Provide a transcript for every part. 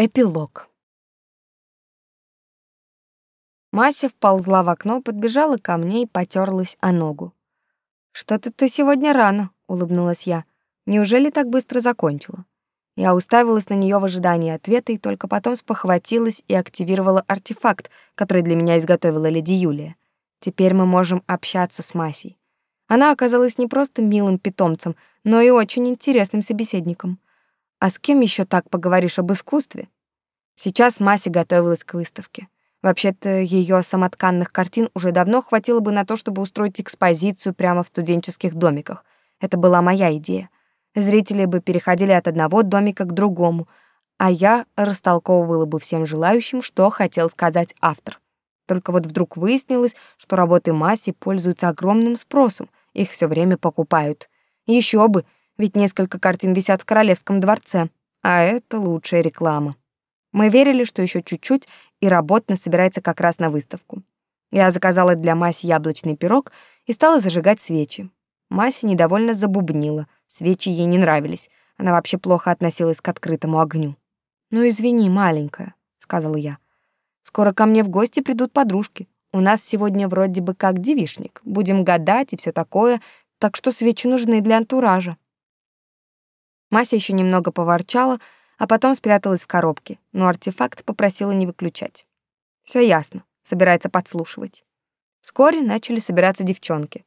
Эпилог. Мася вползла в окно, подбежала ко мне и потерлась о ногу. «Что-то ты сегодня рано», — улыбнулась я. «Неужели так быстро закончила?» Я уставилась на нее в ожидании ответа и только потом спохватилась и активировала артефакт, который для меня изготовила леди Юлия. Теперь мы можем общаться с Масей. Она оказалась не просто милым питомцем, но и очень интересным собеседником. А с кем еще так поговоришь об искусстве? Сейчас Мася готовилась к выставке. Вообще-то ее самотканных картин уже давно хватило бы на то, чтобы устроить экспозицию прямо в студенческих домиках. Это была моя идея. Зрители бы переходили от одного домика к другому, а я растолковывала бы всем желающим, что хотел сказать автор. Только вот вдруг выяснилось, что работы Маси пользуются огромным спросом, их все время покупают. Еще бы, ведь несколько картин висят в королевском дворце, а это лучшая реклама. Мы верили, что еще чуть-чуть, и работа собирается как раз на выставку. Я заказала для Маси яблочный пирог и стала зажигать свечи. Мася недовольно забубнила, свечи ей не нравились, она вообще плохо относилась к открытому огню. «Ну, извини, маленькая», — сказала я. «Скоро ко мне в гости придут подружки. У нас сегодня вроде бы как девишник. Будем гадать и все такое, так что свечи нужны для антуража». Мася еще немного поворчала, а потом спряталась в коробке, но артефакт попросила не выключать. Все ясно, собирается подслушивать. Вскоре начали собираться девчонки.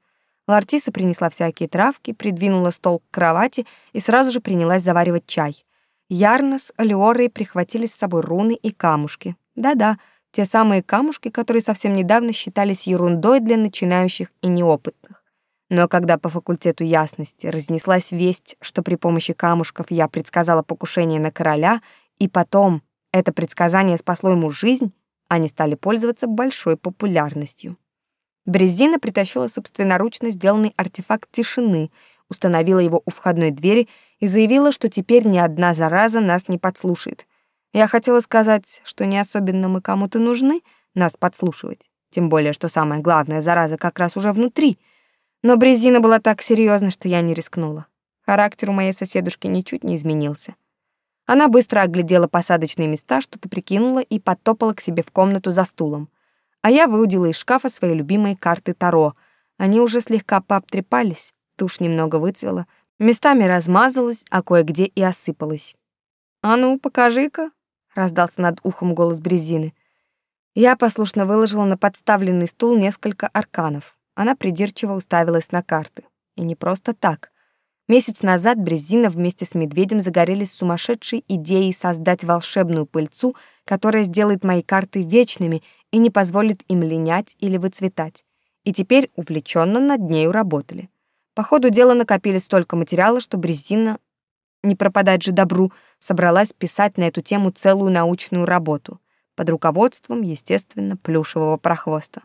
Лартиса принесла всякие травки, придвинула стол к кровати и сразу же принялась заваривать чай. Ярна с Алиорой прихватили с собой руны и камушки. Да-да, те самые камушки, которые совсем недавно считались ерундой для начинающих и неопытных. Но когда по факультету ясности разнеслась весть, что при помощи камушков я предсказала покушение на короля, и потом это предсказание спасло ему жизнь, они стали пользоваться большой популярностью. Брезина притащила собственноручно сделанный артефакт тишины, установила его у входной двери и заявила, что теперь ни одна зараза нас не подслушает. Я хотела сказать, что не особенно мы кому-то нужны нас подслушивать, тем более, что самая главная зараза как раз уже внутри — но Брезина была так серьезна, что я не рискнула. Характер у моей соседушки ничуть не изменился. Она быстро оглядела посадочные места, что-то прикинула и подтопала к себе в комнату за стулом. А я выудила из шкафа свои любимые карты Таро. Они уже слегка пообтрепались, тушь немного выцвела, местами размазалась, а кое-где и осыпалась. «А ну, покажи-ка», — раздался над ухом голос Брезины. Я послушно выложила на подставленный стул несколько арканов. Она придирчиво уставилась на карты. И не просто так. Месяц назад Брезина вместе с Медведем загорелись сумасшедшей идеей создать волшебную пыльцу, которая сделает мои карты вечными и не позволит им линять или выцветать. И теперь увлеченно над нею работали. По ходу дела накопили столько материала, что Брезина, не пропадать же добру, собралась писать на эту тему целую научную работу под руководством, естественно, плюшевого прохвоста.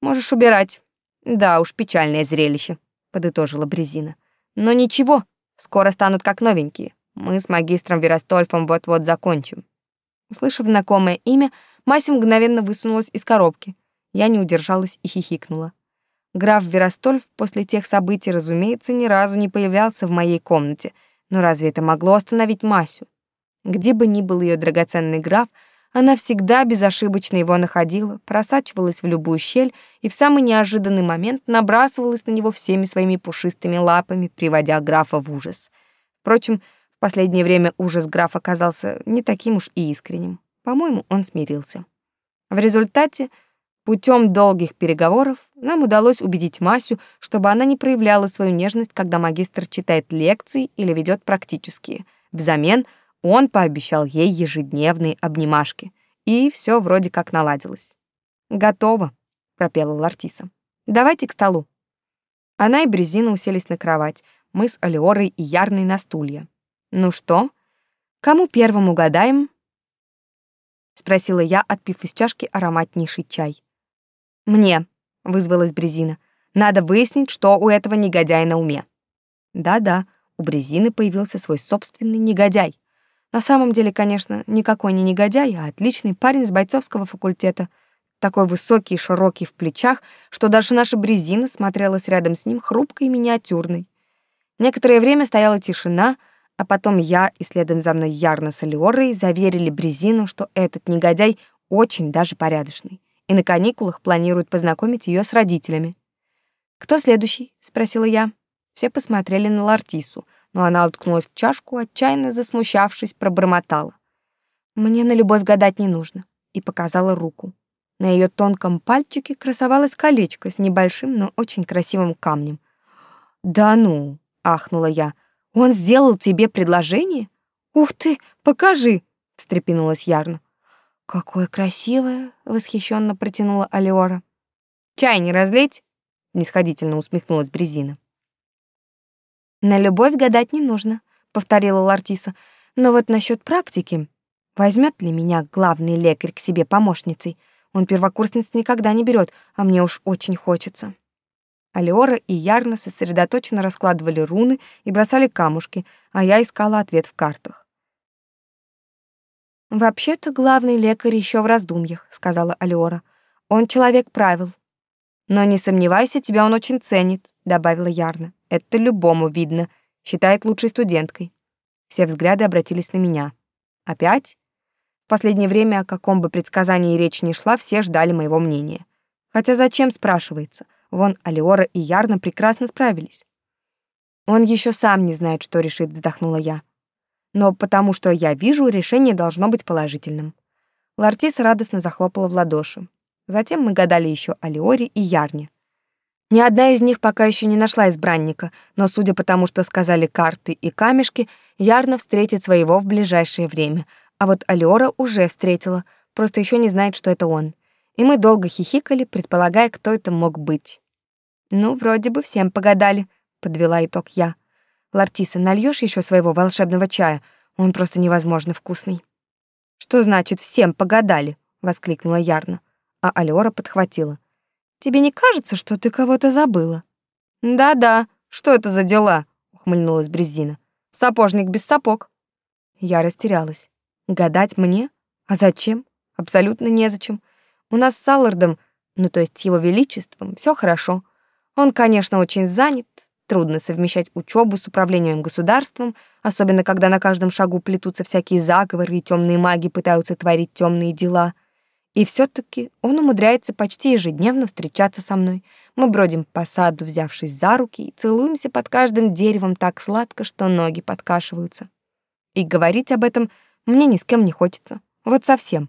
«Можешь убирать», да уж, печальное зрелище, подытожила Брезина. Но ничего, скоро станут как новенькие. Мы с магистром Веростольфом вот-вот закончим. Услышав знакомое имя, Мася мгновенно высунулась из коробки. Я не удержалась и хихикнула. Граф Веростольф после тех событий, разумеется, ни разу не появлялся в моей комнате, но разве это могло остановить Масю? Где бы ни был ее драгоценный граф, она всегда безошибочно его находила, просачивалась в любую щель и в самый неожиданный момент набрасывалась на него всеми своими пушистыми лапами, приводя графа в ужас. Впрочем, в последнее время ужас графа оказался не таким уж и искренним. По-моему, он смирился. В результате, путем долгих переговоров, нам удалось убедить Масю, чтобы она не проявляла свою нежность, когда магистр читает лекции или ведет практические. Взамен — он пообещал ей ежедневные обнимашки, и все вроде как наладилось. «Готово», — пропела Лартиса. «Давайте к столу». Она и Брезина уселись на кровать, мы с Алиорой и Ярной на стулья. «Ну что, кому первым угадаем?» — спросила я, отпив из чашки ароматнейший чай. «Мне», — вызвалась Брезина. «Надо выяснить, что у этого негодяя на уме». Да-да, у Брезины появился свой собственный негодяй. На самом деле, конечно, никакой не негодяй, а отличный парень с бойцовского факультета. Такой высокий и широкий в плечах, что даже наша Брезина смотрелась рядом с ним хрупкой и миниатюрной. Некоторое время стояла тишина, А потом я и следом за мной Ярна с Алиорой заверили Брезину, что этот негодяй очень даже порядочный, и на каникулах планирует познакомить ее с родителями. «Кто следующий?» — спросила я. Все посмотрели на Лартису, но она уткнулась в чашку, отчаянно засмущавшись, пробормотала. «Мне на любовь гадать не нужно», и показала руку. На ее тонком пальчике красовалось колечко с небольшим, но очень красивым камнем. «Да ну!» — ахнула я. «Он сделал тебе предложение?» «Ух ты, покажи!» — встрепенулась Ярна. «Какое красивое!» — восхищенно протянула Алиора. «Чай не разлить?» — нисходительно усмехнулась Брезина. «На любовь гадать не нужно», — повторила Лартиса. «Но вот насчет практики. Возьмет ли меня главный лекарь к себе помощницей? Он первокурсниц никогда не берет, а мне уж очень хочется». Алиора и Ярна сосредоточенно раскладывали руны и бросали камушки, а я искала ответ в картах. «Вообще-то главный лекарь еще в раздумьях», — сказала Алиора. «Он человек правил». «Но не сомневайся, тебя он очень ценит», — добавила Ярна. «Это любому видно. Считает лучшей студенткой». Все взгляды обратились на меня. «Опять?» В последнее время, о каком бы предсказании речь ни шла, все ждали моего мнения. Хотя зачем, спрашивается. Вон Алиора и Ярна прекрасно справились. «Он еще сам не знает, что решит», — вздохнула я но потому что я вижу, решение должно быть положительным. Лартис радостно захлопала в ладоши. Затем мы гадали еще о Леоре и Ярне. Ни одна из них пока еще не нашла избранника, но судя по тому, что сказали карты и камешки, Ярна встретит своего в ближайшее время, а вот Алиора уже встретила, просто еще не знает, что это он. И мы долго хихикали, предполагая, кто это мог быть. «Ну, вроде бы всем погадали», — подвела итог я. Лартиса, нальешь еще своего волшебного чая? Он просто невозможно вкусный. Что значит всем погадали? воскликнула Ярна, а Алиора подхватила. Тебе не кажется, что ты кого-то забыла? Да-да, что это за дела? ухмыльнулась Брезина. Сапожник без сапог. Я растерялась. Гадать мне? А зачем? Абсолютно незачем. У нас с Саллардом, ну то есть его величеством, все хорошо. Он, конечно, очень занят, Трудно совмещать учебу с управлением государством, особенно когда на каждом шагу плетутся всякие заговоры и темные маги пытаются творить темные дела. И все таки он умудряется почти ежедневно встречаться со мной. Мы бродим по саду, взявшись за руки, и целуемся под каждым деревом так сладко, что ноги подкашиваются. И говорить об этом мне ни с кем не хочется. Вот совсем.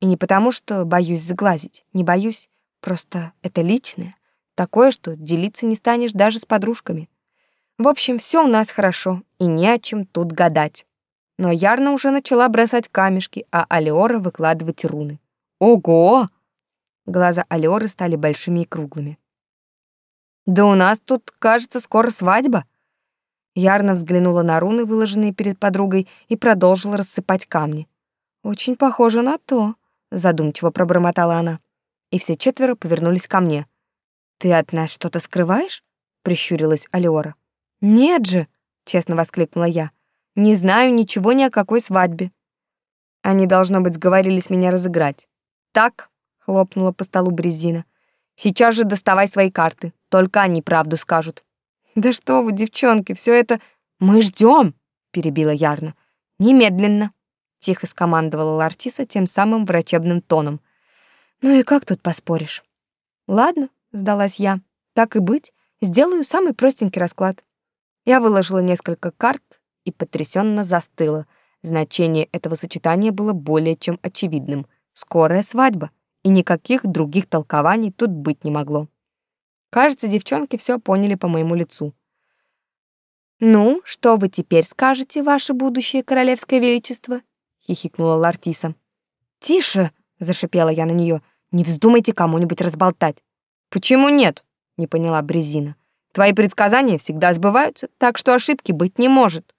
И не потому, что боюсь заглазить. Не боюсь. Просто это личное. Такое, что делиться не станешь даже с подружками. В общем, все у нас хорошо, и не о чем тут гадать. Но Ярна уже начала бросать камешки, а Алиора выкладывать руны. Ого! Глаза Алиоры стали большими и круглыми. Да у нас тут, кажется, скоро свадьба. Ярна взглянула на руны, выложенные перед подругой, и продолжила рассыпать камни. Очень похоже на то, задумчиво пробормотала она. И все четверо повернулись ко мне. «Ты от нас что-то скрываешь?» — прищурилась Алиора. «Нет же!» — честно воскликнула я. «Не знаю ничего ни о какой свадьбе». Они, должно быть, сговорились меня разыграть. «Так», — хлопнула по столу Брезина, — «сейчас же доставай свои карты, только они правду скажут». «Да что вы, девчонки, все это...» «Мы ждем, перебила Ярна. «Немедленно», — тихо скомандовала Лартиса тем самым врачебным тоном. «Ну и как тут поспоришь?» «Ладно, сдалась я. Так и быть, сделаю самый простенький расклад. Я выложила несколько карт и потрясенно застыла. Значение этого сочетания было более чем очевидным. Скорая свадьба, и никаких других толкований тут быть не могло. Кажется, девчонки все поняли по моему лицу. «Ну, что вы теперь скажете, ваше будущее королевское величество?» — хихикнула Лартиса. «Тише!» — зашипела я на нее. «Не вздумайте кому-нибудь разболтать. Почему нет? Не поняла Брезина. Твои предсказания всегда сбываются, так что ошибки быть не может.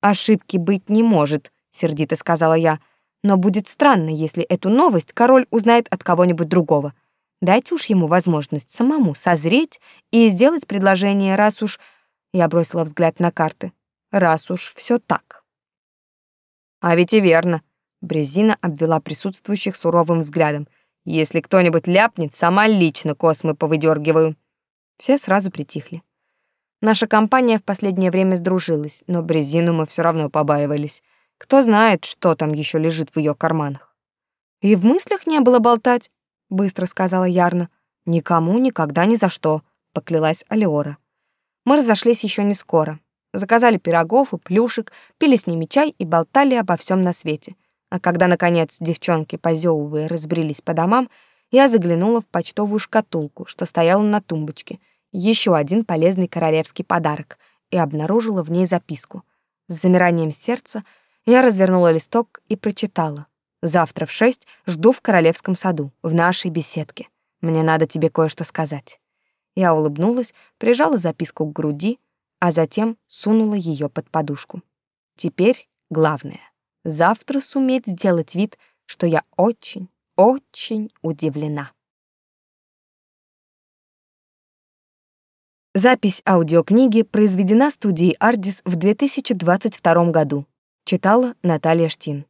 Ошибки быть не может, сердито сказала я. Но будет странно, если эту новость король узнает от кого-нибудь другого. Дайте уж ему возможность самому созреть и сделать предложение, раз уж... Я бросила взгляд на карты. Раз уж все так. А ведь и верно. Брезина обвела присутствующих суровым взглядом. Если кто-нибудь ляпнет, сама лично космы повыдергиваю. Все сразу притихли. Наша компания в последнее время сдружилась, но Брезину мы все равно побаивались. Кто знает, что там еще лежит в ее карманах. И в мыслях не было болтать, быстро сказала Ярна. Никому никогда ни за что, поклялась Алиора. Мы разошлись еще не скоро. Заказали пирогов и плюшек, пили с ними чай и болтали обо всем на свете. А когда, наконец, девчонки, позевывая, разбрелись по домам, я заглянула в почтовую шкатулку, что стояла на тумбочке, еще один полезный королевский подарок, и обнаружила в ней записку. С замиранием сердца я развернула листок и прочитала. «Завтра в шесть жду в королевском саду, в нашей беседке. Мне надо тебе кое-что сказать». Я улыбнулась, прижала записку к груди, а затем сунула ее под подушку. Теперь главное — завтра суметь сделать вид, что я очень, очень удивлена. Запись аудиокниги произведена студией Ardis в 2022 году. Читала Наталья Штин.